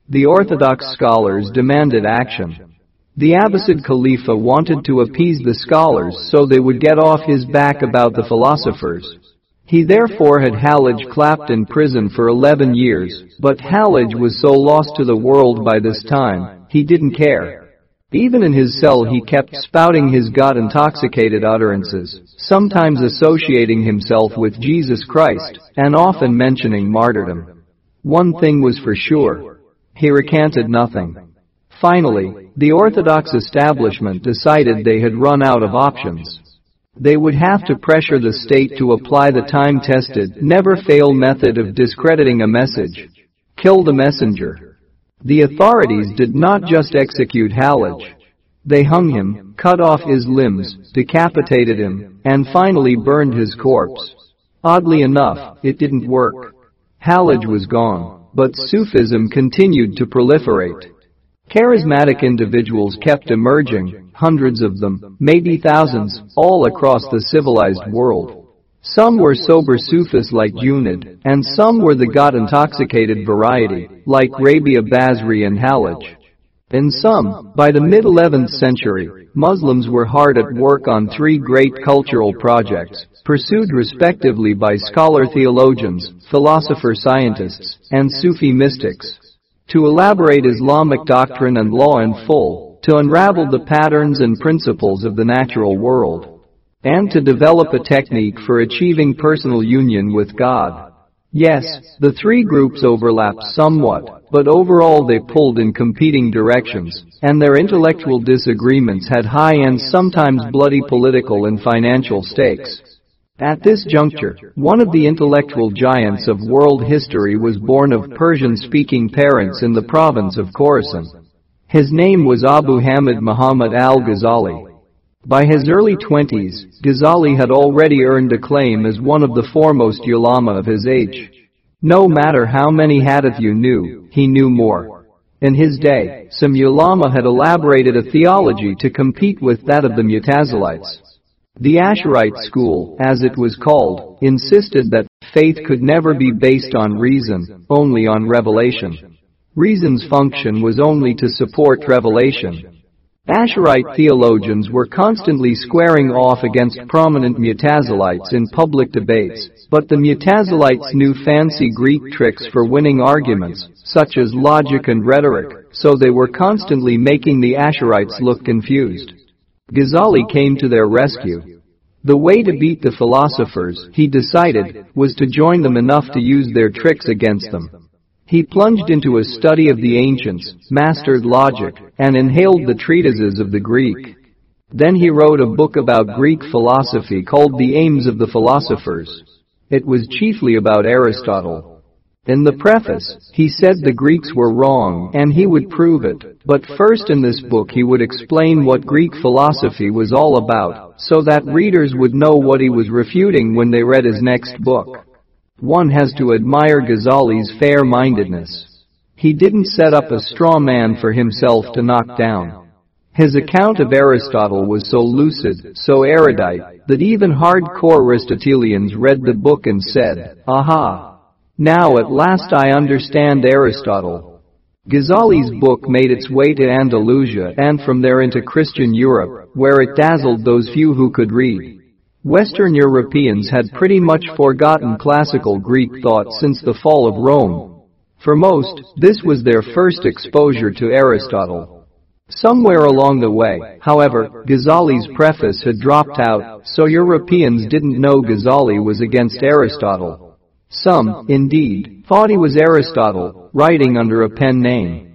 The Orthodox scholars demanded action. The Abbasid Khalifa wanted to appease the scholars so they would get off his back about the philosophers. He therefore had Hallaj clapped in prison for 11 years, but Hallaj was so lost to the world by this time, he didn't care. Even in his cell he kept spouting his God-intoxicated utterances, sometimes associating himself with Jesus Christ, and often mentioning martyrdom. One thing was for sure. He recanted nothing. Finally, the Orthodox establishment decided they had run out of options. They would have to pressure the state to apply the time-tested, never-fail method of discrediting a message. Kill the messenger. The authorities did not just execute Hallaj. They hung him, cut off his limbs, decapitated him, and finally burned his corpse. Oddly enough, it didn't work. Hallaj was gone, but Sufism continued to proliferate. Charismatic individuals kept emerging, hundreds of them, maybe thousands, all across the civilized world. Some were sober Sufis like Junaid, and some were the God-intoxicated variety, like Rabia Basri and Hallaj. In some, by the mid-11th century, Muslims were hard at work on three great cultural projects, pursued respectively by scholar theologians, philosopher scientists, and Sufi mystics to elaborate Islamic doctrine and law in full, to unravel the patterns and principles of the natural world. and to develop a technique for achieving personal union with God. Yes, the three groups overlapped somewhat, but overall they pulled in competing directions, and their intellectual disagreements had high and sometimes bloody political and financial stakes. At this juncture, one of the intellectual giants of world history was born of Persian-speaking parents in the province of Khorasan. His name was Abu Hamid Muhammad al-Ghazali. By his early twenties, Ghazali had already earned acclaim as one of the foremost ulama of his age. No matter how many hadith you knew, he knew more. In his day, some ulama had elaborated a theology to compete with that of the Mutazilites. The Asharite school, as it was called, insisted that faith could never be based on reason, only on revelation. Reason's function was only to support revelation. Asharite theologians were constantly squaring off against prominent Mutazilites in public debates, but the Mutazilites knew fancy Greek tricks for winning arguments, such as logic and rhetoric, so they were constantly making the Asharites look confused. Ghazali came to their rescue. The way to beat the philosophers, he decided, was to join them enough to use their tricks against them. He plunged into a study of the ancients, mastered logic, and inhaled the treatises of the Greek. Then he wrote a book about Greek philosophy called The Aims of the Philosophers. It was chiefly about Aristotle. In the preface, he said the Greeks were wrong and he would prove it, but first in this book he would explain what Greek philosophy was all about, so that readers would know what he was refuting when they read his next book. One has to admire Ghazali's fair-mindedness. He didn't set up a straw man for himself to knock down. His account of Aristotle was so lucid, so erudite, that even hardcore Aristotelians read the book and said, aha, now at last I understand Aristotle. Ghazali's book made its way to Andalusia and from there into Christian Europe, where it dazzled those few who could read. Western Europeans had pretty much forgotten classical Greek thought since the fall of Rome. For most, this was their first exposure to Aristotle. Somewhere along the way, however, Ghazali's preface had dropped out, so Europeans didn't know Ghazali was against Aristotle. Some, indeed, thought he was Aristotle, writing under a pen name.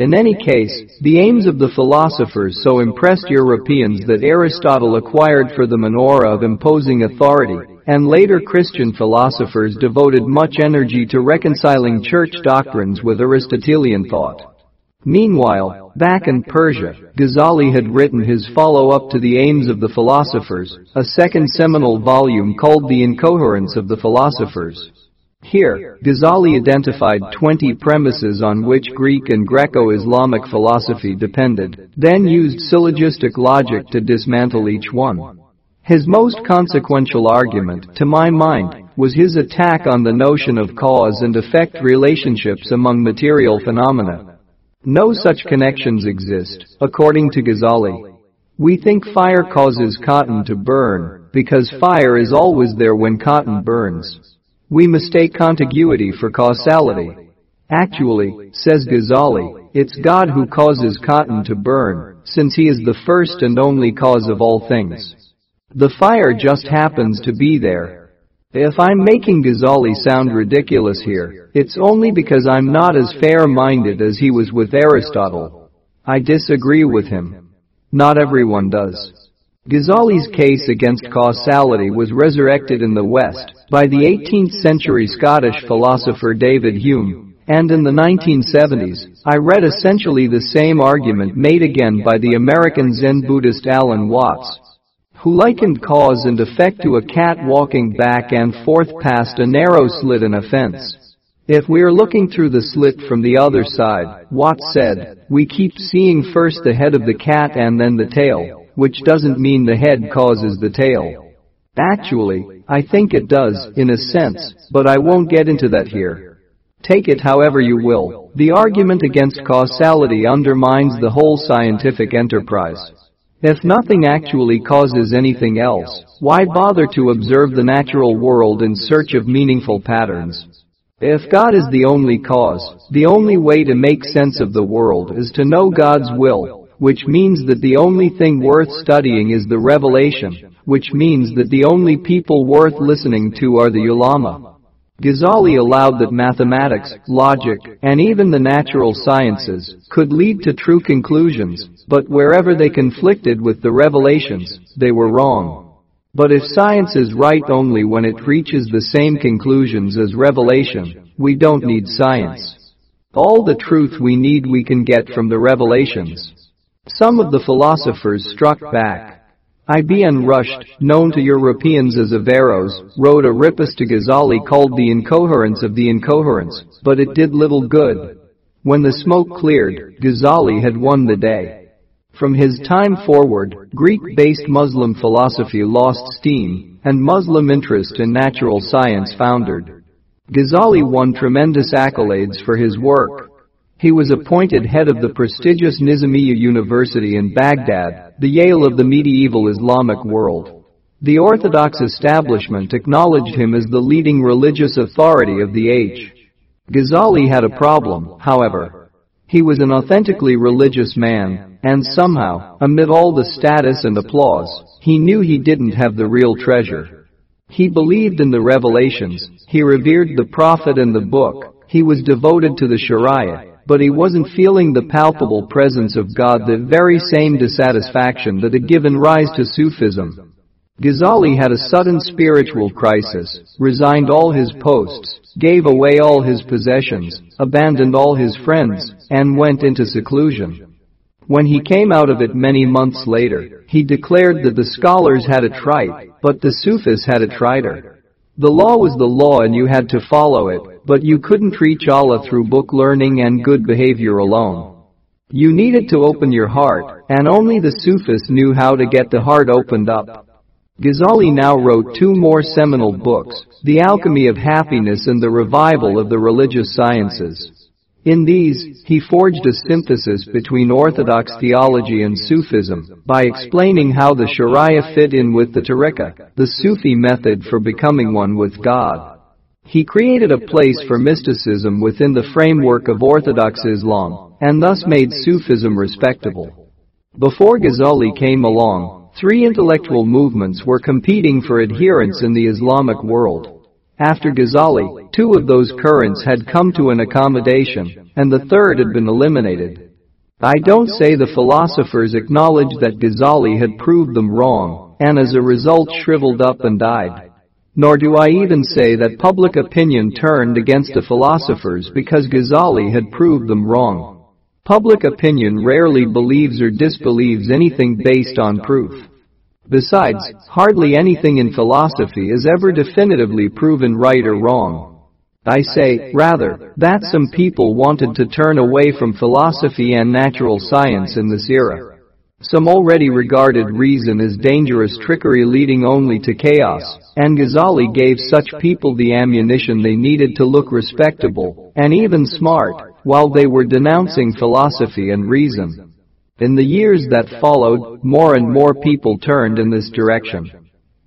In any case, the aims of the philosophers so impressed Europeans that Aristotle acquired for them an aura of imposing authority, and later Christian philosophers devoted much energy to reconciling church doctrines with Aristotelian thought. Meanwhile, back in Persia, Ghazali had written his follow-up to The Aims of the Philosophers, a second seminal volume called The Incoherence of the Philosophers. Here, Ghazali identified 20 premises on which Greek and Greco-Islamic philosophy depended, then used syllogistic logic to dismantle each one. His most consequential argument, to my mind, was his attack on the notion of cause and effect relationships among material phenomena. No such connections exist, according to Ghazali. We think fire causes cotton to burn, because fire is always there when cotton burns. We mistake contiguity for causality. Actually, says Ghazali, it's God who causes cotton to burn, since he is the first and only cause of all things. The fire just happens to be there, if I'm making Ghazali sound ridiculous here, it's only because I'm not as fair-minded as he was with Aristotle. I disagree with him. Not everyone does. Ghazali's case against causality was resurrected in the West by the 18th century Scottish philosopher David Hume, and in the 1970s, I read essentially the same argument made again by the American Zen Buddhist Alan Watts, who likened cause and effect to a cat walking back and forth past a narrow slit in a fence. If we're looking through the slit from the other side, Watts said, we keep seeing first the head of the cat and then the tail, which doesn't mean the head causes the tail. Actually, I think it does, in a sense, but I won't get into that here. Take it however you will, the argument against causality undermines the whole scientific enterprise. If nothing actually causes anything else, why bother to observe the natural world in search of meaningful patterns? If God is the only cause, the only way to make sense of the world is to know God's will, which means that the only thing worth studying is the revelation, which means that the only people worth listening to are the ulama. Ghazali allowed that mathematics, logic, and even the natural sciences could lead to true conclusions, but wherever they conflicted with the revelations, they were wrong. But if science is right only when it reaches the same conclusions as revelation, we don't need science. All the truth we need we can get from the revelations. Some of the philosophers struck back. Ibn Rushd, known to Europeans as Averroes, wrote a riposte to Ghazali called The Incoherence of the Incoherence, but it did little good. When the smoke cleared, Ghazali had won the day. From his time forward, Greek-based Muslim philosophy lost steam, and Muslim interest in natural science foundered. Ghazali won tremendous accolades for his work, he was appointed head of the prestigious Nizamiya University in Baghdad, the Yale of the medieval Islamic world. The Orthodox establishment acknowledged him as the leading religious authority of the age. Ghazali had a problem, however. He was an authentically religious man, and somehow, amid all the status and applause, he knew he didn't have the real treasure. He believed in the revelations, he revered the prophet and the book, he was devoted to the Sharia, but he wasn't feeling the palpable presence of God the very same dissatisfaction that had given rise to Sufism. Ghazali had a sudden spiritual crisis, resigned all his posts, gave away all his possessions, abandoned all his friends, and went into seclusion. When he came out of it many months later, he declared that the scholars had it right, but the Sufis had it righter. The law was the law and you had to follow it, but you couldn't reach Allah through book learning and good behavior alone. You needed to open your heart, and only the Sufis knew how to get the heart opened up. Ghazali now wrote two more seminal books, The Alchemy of Happiness and The Revival of the Religious Sciences. In these, he forged a synthesis between Orthodox theology and Sufism by explaining how the Sharia fit in with the Tariqah, the Sufi method for becoming one with God. He created a place for mysticism within the framework of Orthodox Islam, and thus made Sufism respectable. Before Ghazali came along, three intellectual movements were competing for adherents in the Islamic world. After Ghazali, two of those currents had come to an accommodation, and the third had been eliminated. I don't say the philosophers acknowledged that Ghazali had proved them wrong, and as a result shriveled up and died. Nor do I even say that public opinion turned against the philosophers because Ghazali had proved them wrong. Public opinion rarely believes or disbelieves anything based on proof. Besides, hardly anything in philosophy is ever definitively proven right or wrong. I say, rather, that some people wanted to turn away from philosophy and natural science in this era. Some already regarded reason as dangerous trickery leading only to chaos, and Ghazali gave such people the ammunition they needed to look respectable, and even smart, while they were denouncing philosophy and reason. In the years that followed, more and more people turned in this direction.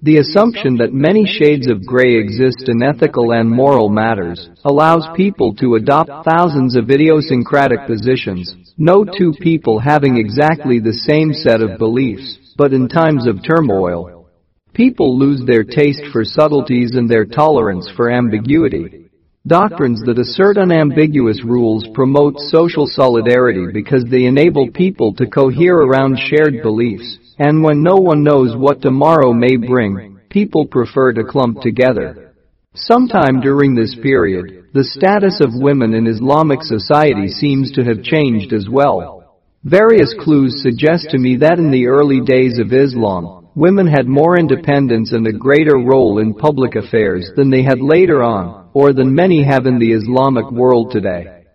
The assumption that many shades of gray exist in ethical and moral matters allows people to adopt thousands of idiosyncratic positions, no two people having exactly the same set of beliefs, but in times of turmoil. People lose their taste for subtleties and their tolerance for ambiguity. Doctrines that assert unambiguous rules promote social solidarity because they enable people to cohere around shared beliefs, and when no one knows what tomorrow may bring, people prefer to clump together. Sometime during this period, the status of women in Islamic society seems to have changed as well. Various clues suggest to me that in the early days of Islam, women had more independence and a greater role in public affairs than they had later on, or than many have in the Islamic world today.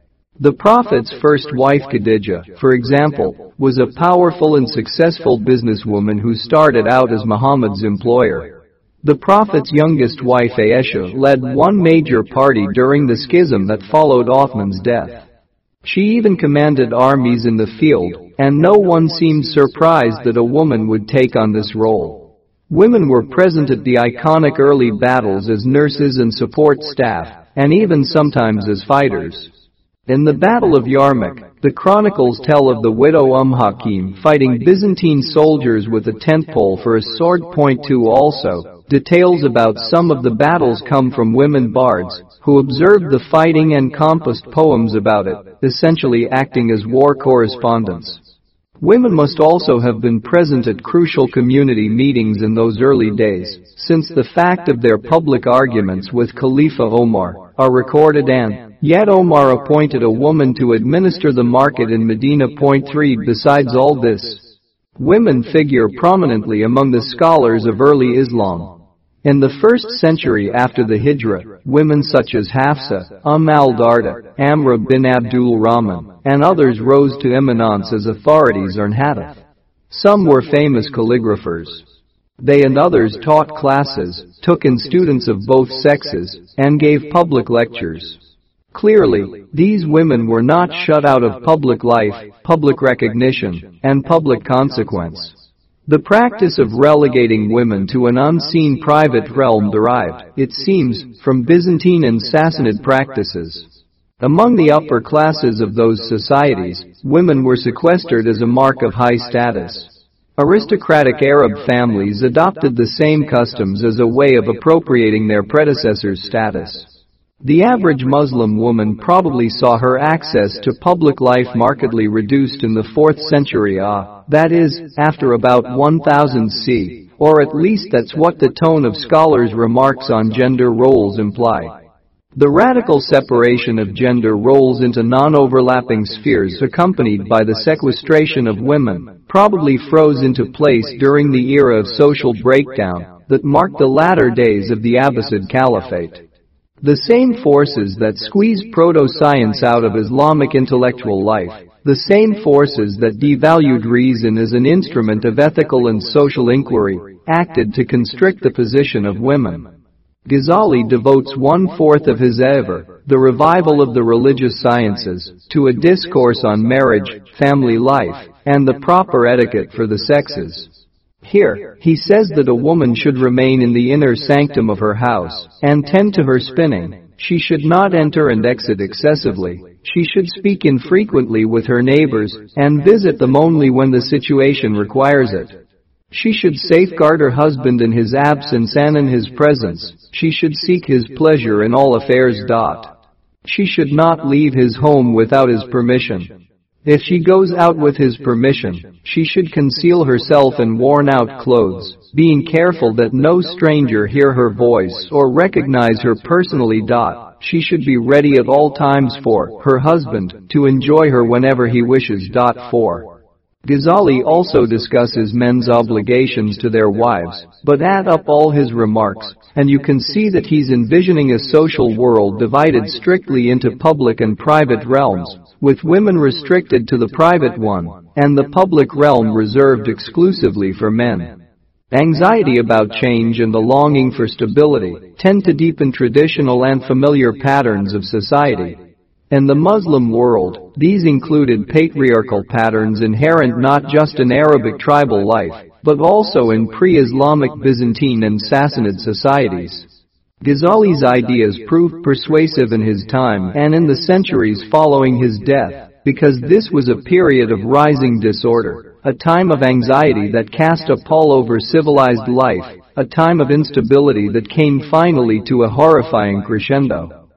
The Prophet's first wife Khadijah, for example, was a powerful and successful businesswoman who started out as Muhammad's employer. The Prophet's youngest wife Aisha led one major party during the schism that followed Othman's death. She even commanded armies in the field, and no one seemed surprised that a woman would take on this role. Women were present at the iconic early battles as nurses and support staff, and even sometimes as fighters. In the Battle of Yarmouk, the chronicles tell of the widow Umm Hakim fighting Byzantine soldiers with a tent pole for a sword. Point two also, details about some of the battles come from women bards, who observed the fighting and composed poems about it, essentially acting as war correspondents. Women must also have been present at crucial community meetings in those early days, since the fact of their public arguments with Khalifa Omar are recorded and Yet Omar appointed a woman to administer the market in Medina. Point 3 Besides all this, women figure prominently among the scholars of early Islam. In the first century after the Hijrah, women such as Hafsa, Umm al-Darda, Amra bin Abdul Rahman, and others rose to eminence as authorities on hadith. Some were famous calligraphers. They and others taught classes, took in students of both sexes, and gave public lectures. Clearly, these women were not shut out of public life, public recognition, and public consequence. The practice of relegating women to an unseen private realm derived, it seems, from Byzantine and Sassanid practices. Among the upper classes of those societies, women were sequestered as a mark of high status. Aristocratic Arab families adopted the same customs as a way of appropriating their predecessors' status. The average Muslim woman probably saw her access to public life markedly reduced in the 4th century Ah, that is, after about 1000 C, or at least that's what the tone of scholars' remarks on gender roles imply. The radical separation of gender roles into non-overlapping spheres accompanied by the sequestration of women probably froze into place during the era of social breakdown that marked the latter days of the Abbasid Caliphate. The same forces that squeezed proto-science out of Islamic intellectual life, the same forces that devalued reason as an instrument of ethical and social inquiry, acted to constrict the position of women. Ghazali devotes one-fourth of his ever, the revival of the religious sciences, to a discourse on marriage, family life, and the proper etiquette for the sexes. Here, he says that a woman should remain in the inner sanctum of her house and tend to her spinning. She should not enter and exit excessively. She should speak infrequently with her neighbors and visit them only when the situation requires it. She should safeguard her husband in his absence and in his presence. She should seek his pleasure in all affairs. She should not leave his home without his permission. If she goes out with his permission, she should conceal herself in worn-out clothes, being careful that no stranger hear her voice or recognize her personally. She should be ready at all times for her husband to enjoy her whenever he wishes. 4. Ghazali also discusses men's obligations to their wives, but add up all his remarks, and you can see that he's envisioning a social world divided strictly into public and private realms, with women restricted to the private one, and the public realm reserved exclusively for men. Anxiety about change and the longing for stability tend to deepen traditional and familiar patterns of society. In the Muslim world, these included patriarchal patterns inherent not just in Arabic tribal life, but also in pre-Islamic Byzantine and Sassanid societies. Ghazali's ideas proved persuasive in his time and in the centuries following his death, because this was a period of rising disorder, a time of anxiety that cast a pall over civilized life, a time of instability that came finally to a horrifying crescendo.